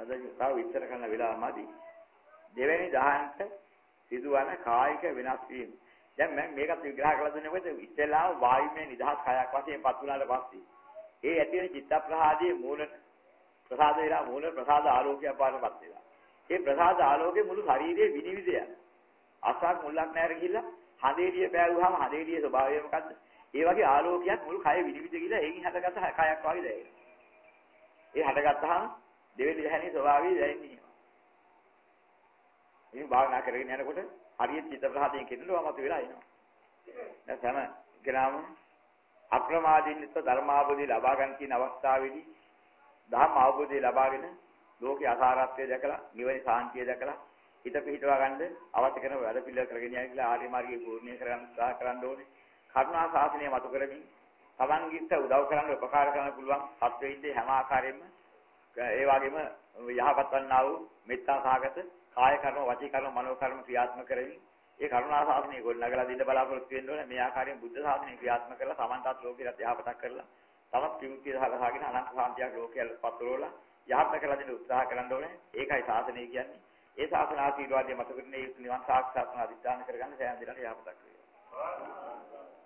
නේද? තව විස්තර කරන්න වෙලාවමදි. දෙවෙනි දහයන්ට සිදුවන කායික වෙනස් වීම. දැන් මම මේකත් විග්‍රහ කරලා දෙන්නේ මොකද? ඉස්සෙල්ලාම වායුමය නිදහස් කයක් වශයෙන් පත් වුණාට පස්සේ ඒ ඇති වෙන චිත්ත ප්‍රහාදයේ මූල ප්‍රසාද වෙලා මූල ප්‍රසාද ආලෝකයක් පාටපත් වෙලා. ඒ ප්‍රසාද ආලෝකේ මුළු ශරීරයේ විනිවිද යන. අසක් මුල්ලක් නැර ගිහිල්ලා හඳේලිය පෑවුවාම හඳේලියේ ස්වභාවය මොකද්ද? ඒ වගේ ආලෝකයක් මුළු කය විනිවිද ගිහිල්ලා එයින් හටගත්ත කයක් වගේ දැනෙනවා. ඒ හටගත්තාම දෙවෙනි දැහැණි ස්වභාවය දැනෙන්නේ. මේ භාවනා කරගෙන යනකොට හරියට චිත්ත ප්‍රහාදයෙන් කෙරෙනවා මත වෙලා එනවා. දැන් සම කෙනාම අප්‍රමාදීන්ව ධර්මාවබෝධය ලබා ගන්න කියන අවස්ථාවේදී ධර්ම අවබෝධය ලබාගෙන ලෝකේ අසාරත්වය දැකලා නිවන සාන්තිය දැකලා හිත පිහිටවා ගන්න අවශ්‍ය කරන වැඩ පිළිවෙල කරගෙන යන්න කියලා ආර්ය මාර්ගයේ පූර්ණිය කරගන්න උත්සාහ කරන්න ඕනේ. කරුණා ශාසනය මතු කරමින් තමන්ගිට උදව් කරන්න උපකාර කරන්න පුළුවන් සත්වෙින්ද හැම ආකාරයෙන්ම ඒ වගේම යහපත් වන්නා වූ මෙත්තා සාගත කාය කර්ම වචී කර්ම මනෝ කර්ම ක්‍රියාත්මක කරමින් ඒ කරුණා ශාසනය ගොඩනගලා දෙන්න බලාපොරොත්තු වෙන්න ඕනේ. මේ ආකාරයෙන් බුද්ධ ශාසනය ක්‍රියාත්මක කරලා තමන්ටත් ලෝකෙට යහපතක් කරලා තමත් විමුක්තිය සලසාගෙන අනන්ත සාන්තියක් ලෝකයට පතුරවලා යහපත කරලා දෙන්න උත්සාහ කරන්න ඕනේ. ඒකයි ශාසනය කියන්නේ. ඒ ශාසන ආශිර්වාදය මත කරගෙන ඒ නිවන් සාක්ෂාත් කරන අධිෂ්ඨාන කරගන්න සෑම දිනකට යහපතක් වේවා.